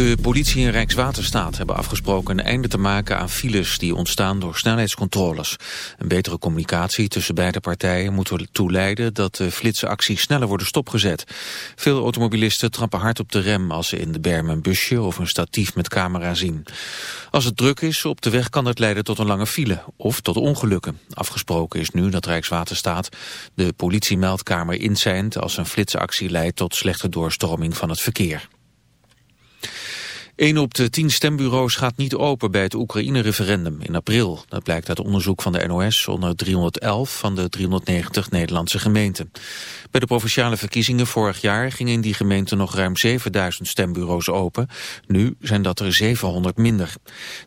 De politie en Rijkswaterstaat hebben afgesproken een einde te maken aan files die ontstaan door snelheidscontroles. Een betere communicatie tussen beide partijen moet ertoe leiden dat de flitsenacties sneller worden stopgezet. Veel automobilisten trappen hard op de rem als ze in de berm een busje of een statief met camera zien. Als het druk is op de weg kan het leiden tot een lange file of tot ongelukken. Afgesproken is nu dat Rijkswaterstaat de politiemeldkamer inzijnt als een flitsactie leidt tot slechte doorstroming van het verkeer. Een op de tien stembureaus gaat niet open bij het Oekraïne-referendum in april. Dat blijkt uit onderzoek van de NOS onder 311 van de 390 Nederlandse gemeenten. Bij de provinciale verkiezingen vorig jaar gingen in die gemeenten nog ruim 7000 stembureaus open. Nu zijn dat er 700 minder.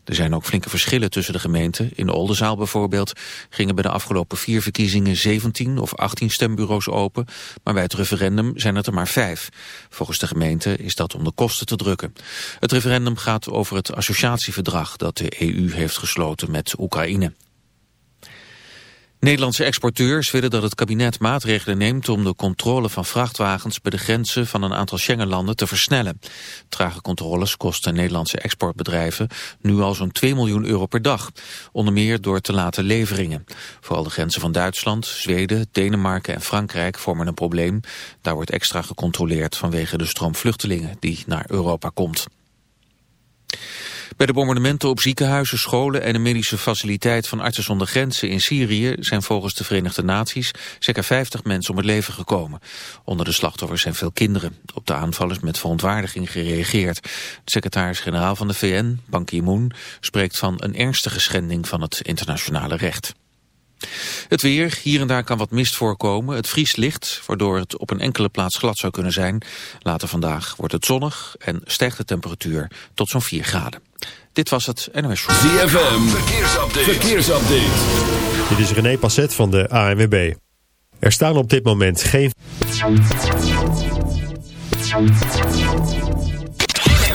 Er zijn ook flinke verschillen tussen de gemeenten. In Oldenzaal bijvoorbeeld gingen bij de afgelopen vier verkiezingen 17 of 18 stembureaus open. Maar bij het referendum zijn het er maar vijf. Volgens de gemeente is dat om de kosten te drukken. Het referendum gaat over het associatieverdrag dat de EU heeft gesloten met Oekraïne. Nederlandse exporteurs willen dat het kabinet maatregelen neemt om de controle van vrachtwagens bij de grenzen van een aantal Schengenlanden te versnellen. Trage controles kosten Nederlandse exportbedrijven nu al zo'n 2 miljoen euro per dag, onder meer door te late leveringen. Vooral de grenzen van Duitsland, Zweden, Denemarken en Frankrijk vormen een probleem. Daar wordt extra gecontroleerd vanwege de stroom vluchtelingen die naar Europa komt. Bij de bombardementen op ziekenhuizen, scholen en de medische faciliteit van Artsen zonder Grenzen in Syrië zijn volgens de Verenigde Naties zeker 50 mensen om het leven gekomen. Onder de slachtoffers zijn veel kinderen. Op de aanval is met verontwaardiging gereageerd. De secretaris-generaal van de VN, Ban Ki-moon, spreekt van een ernstige schending van het internationale recht. Het weer, hier en daar kan wat mist voorkomen. Het vriest licht, waardoor het op een enkele plaats glad zou kunnen zijn. Later vandaag wordt het zonnig en stijgt de temperatuur tot zo'n 4 graden. Dit was het NOS Show. ZFM, verkeersupdate. verkeersupdate. Dit is René Passet van de ANWB. Er staan op dit moment geen...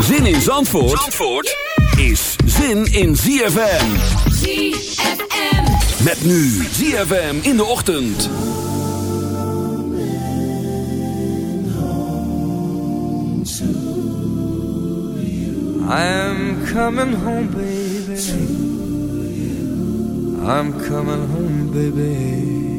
Zin in Zandvoort, Zandvoort is zin in ZFM. ZFM. Met nu ZFM in de ochtend. I'm coming home, baby. I'm coming home, baby.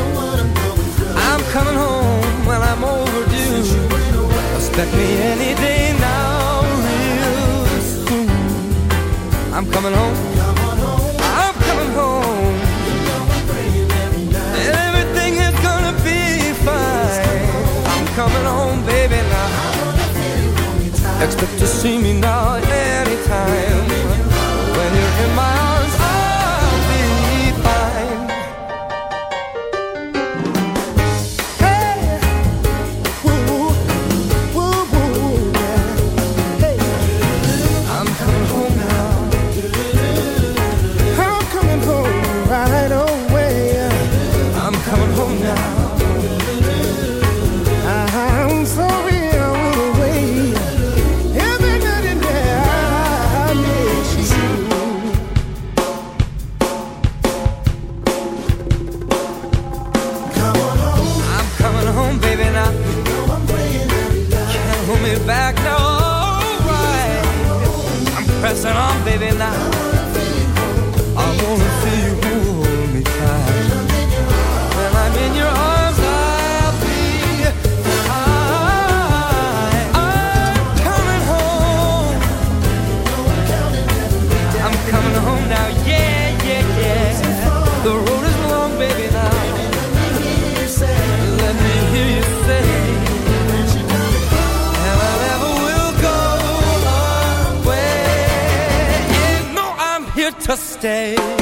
coming home when I'm overdue. Expect me any day now, real soon. I'm coming home. I'm coming home. Everything is gonna be fine. I'm coming home, baby, now. Expect to see me now anytime. To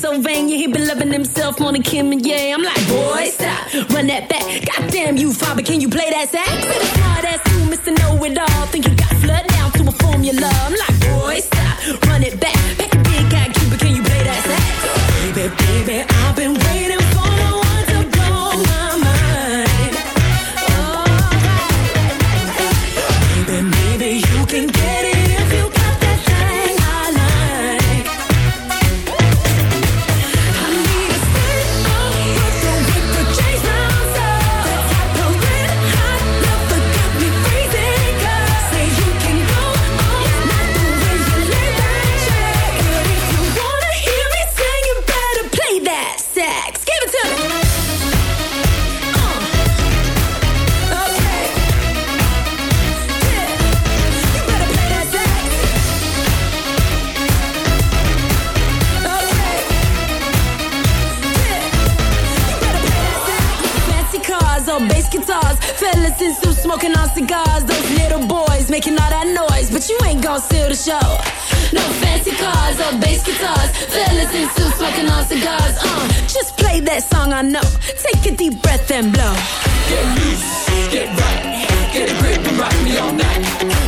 Pennsylvania. He been loving himself more than Kim and yeah. I'm like, boy, stop, run that back. Goddamn you, father, can you play that sax? Hard ass you, Mr. Know It All. Think you got flood down to a formula. I'm like, boy, stop, run it back. Pack a big guy, Cuba, can you play that sax? Baby, baby, I've been waiting. cigars, those little boys making all that noise, but you ain't gon' steal the show. No fancy cars or bass guitars, fellas in suits smoking on cigars. Uh, just play that song I know. Take a deep breath and blow. Get loose, get right, get a grip and rock me all night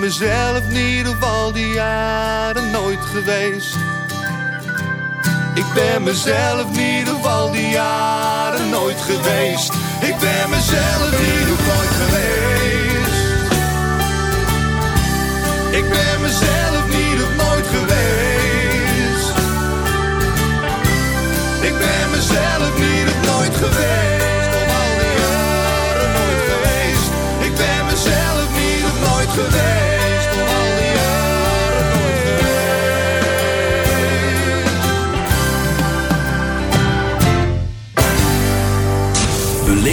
Ben mezelf niet op al die jaren nooit geweest. Ik ben mezelf niet op al die jaren nooit geweest. Ik ben mezelf niet nooit geweest. Ik ben mezelf niet op nooit geweest. Ik ben mezelf niet op nooit geweest.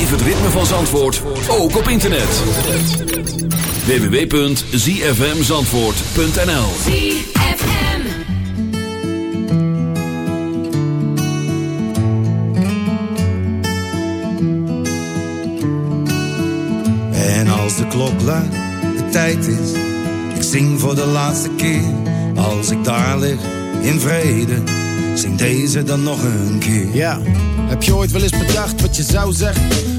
Beleef het ritme van Zandvoort, ook op internet. www.zfmzandvoort.nl ZFM. En als de klok luidt, de tijd is, ik zing voor de laatste keer. Als ik daar lig, in vrede, zing deze dan nog een keer. Ja, heb je ooit wel eens bedacht wat je zou zeggen?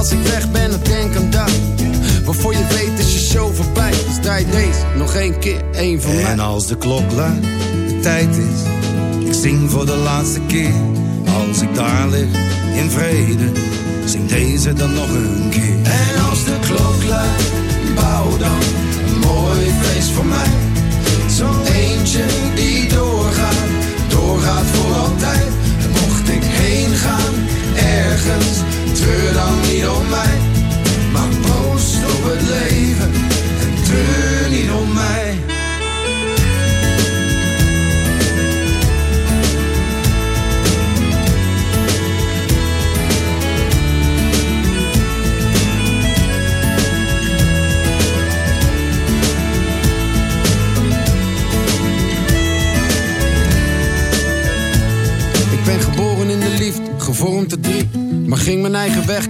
Als ik weg ben, dan denk aan dat. Waarvoor je weet is je show voorbij. Dus draai deze nog één keer, één voor mij. En als de klok luidt, de tijd is, ik zing voor de laatste keer. Als ik daar lig, in vrede, zing deze dan nog een keer. En als de klok luidt, bouw dan een mooi feest voor mij.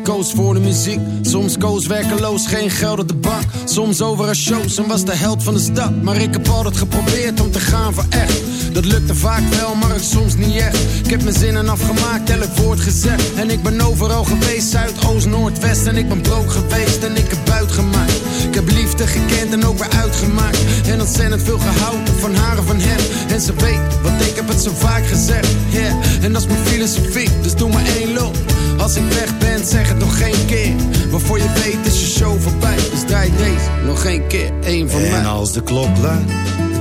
Koos voor de muziek. Soms koos werkeloos, geen geld op de bank. Soms over shows en was de held van de stad. Maar ik altijd geprobeerd om te gaan voor echt. Dat lukte vaak wel, maar het soms niet echt. Ik heb mijn zinnen afgemaakt, elk woord gezegd. En ik ben overal geweest, Zuid, Oost, Noord, West. En ik ben brood geweest en ik heb buit gemaakt. Ik heb liefde gekend en ook weer uitgemaakt. En ontzettend veel gehouden van haar en van hem. En ze weet, want ik heb het zo vaak gezegd. Yeah, en dat is mijn filosofie, dus doe maar één loop. Als ik weg ben, zeg het nog geen keer. Maar voor je weet is je show voorbij. Dus draai deze nog geen keer, één van mij. En als de klok luidt,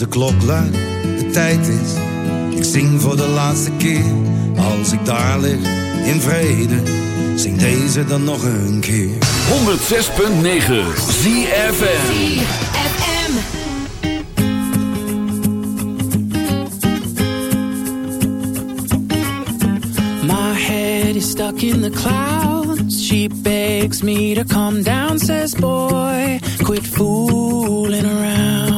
als de klok luidt, de tijd is. Ik zing voor de laatste keer. Als ik daar lig, in vrede. Zing deze dan nog een keer. 106.9 ZFM. My head is stuck in the clouds. She begs me to come down, says, Boy, quit fooling around.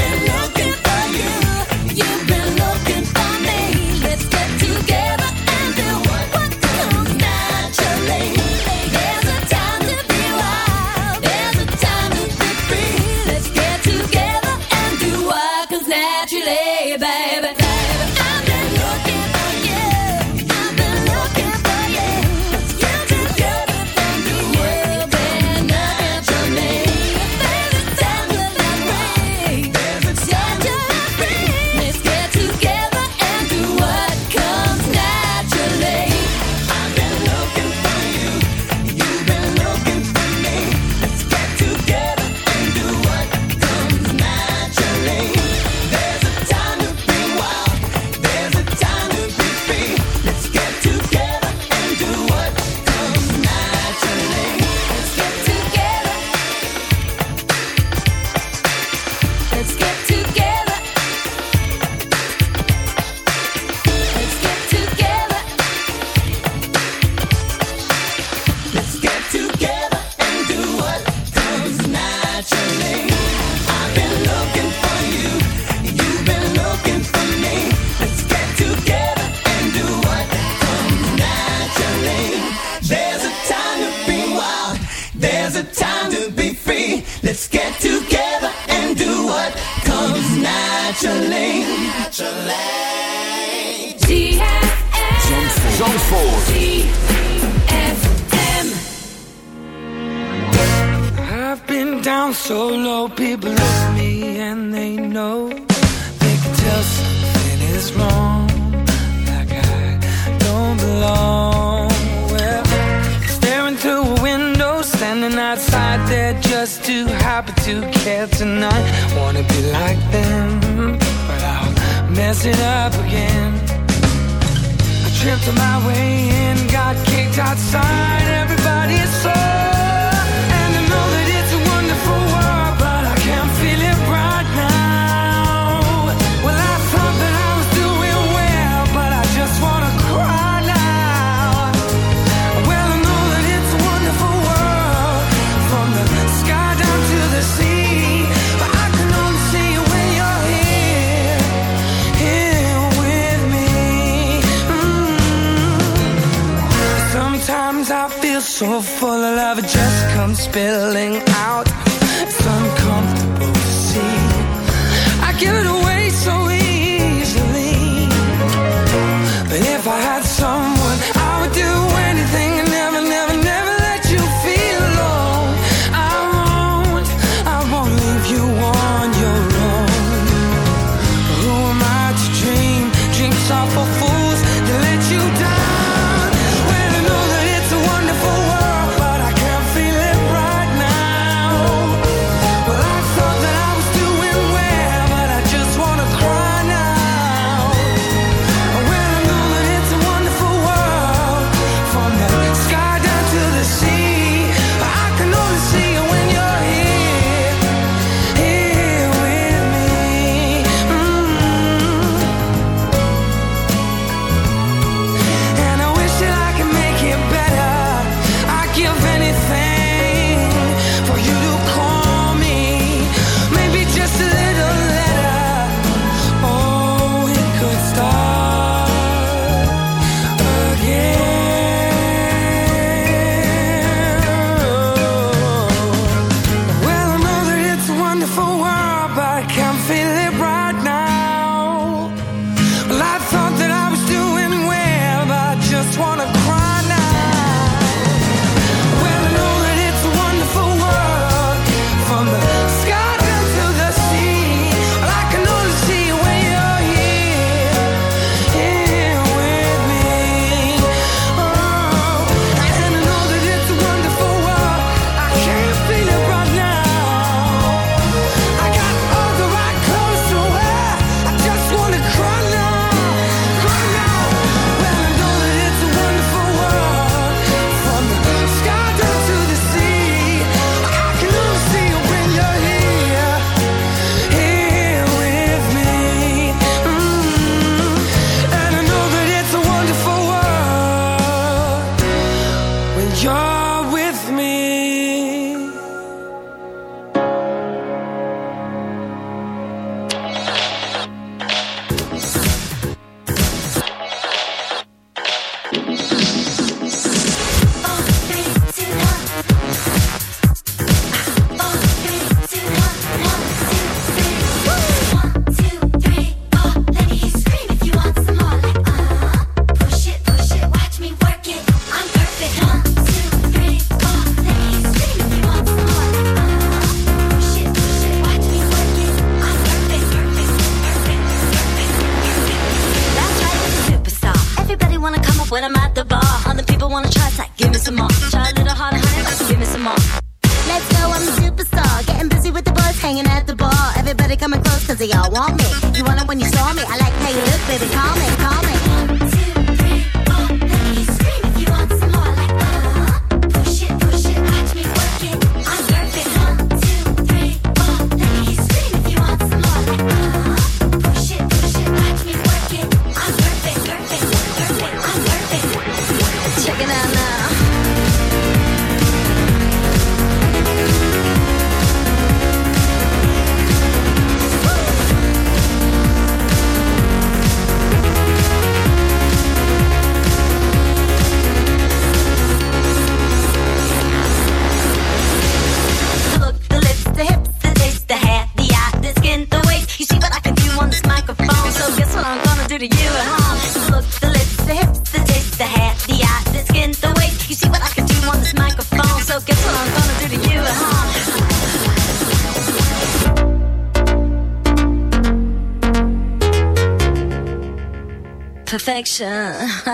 Full of love, just comes spilling out. 哈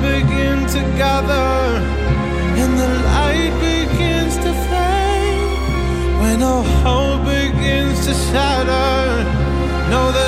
begin to gather and the light begins to fade. When all hope begins to shatter, know that.